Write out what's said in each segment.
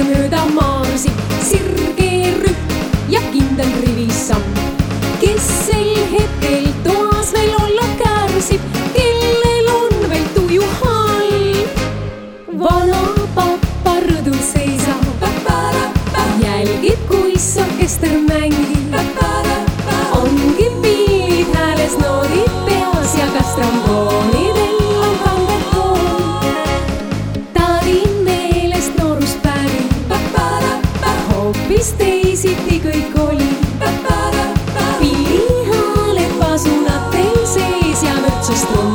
aeg mööda maandusi, sirge rühm ja kindel rivisamm. kes sel hetkel toas veel olla kärsib, kellel on veel tuju halb? vana pappa rõdul seisab, jälgib, kui orkester mängib. päris teisiti kõik oli. pillihääled pasunad teil sees ja mürtsust lund.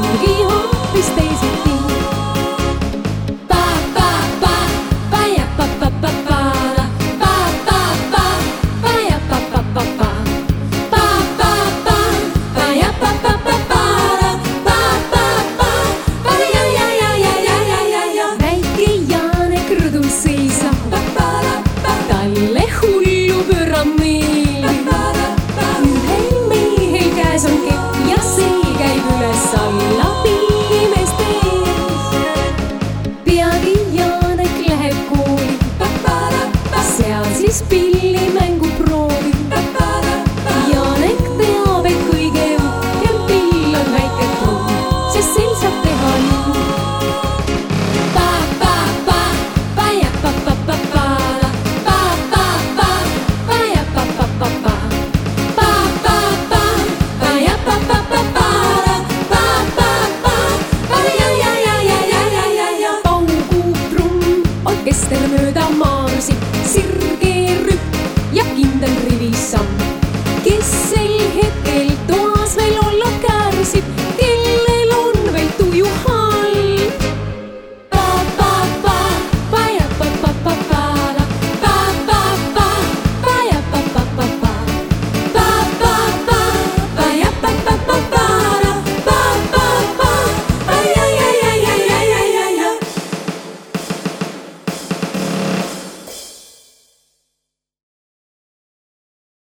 mööda maansi sirge rüpp ja kindel rivisamm.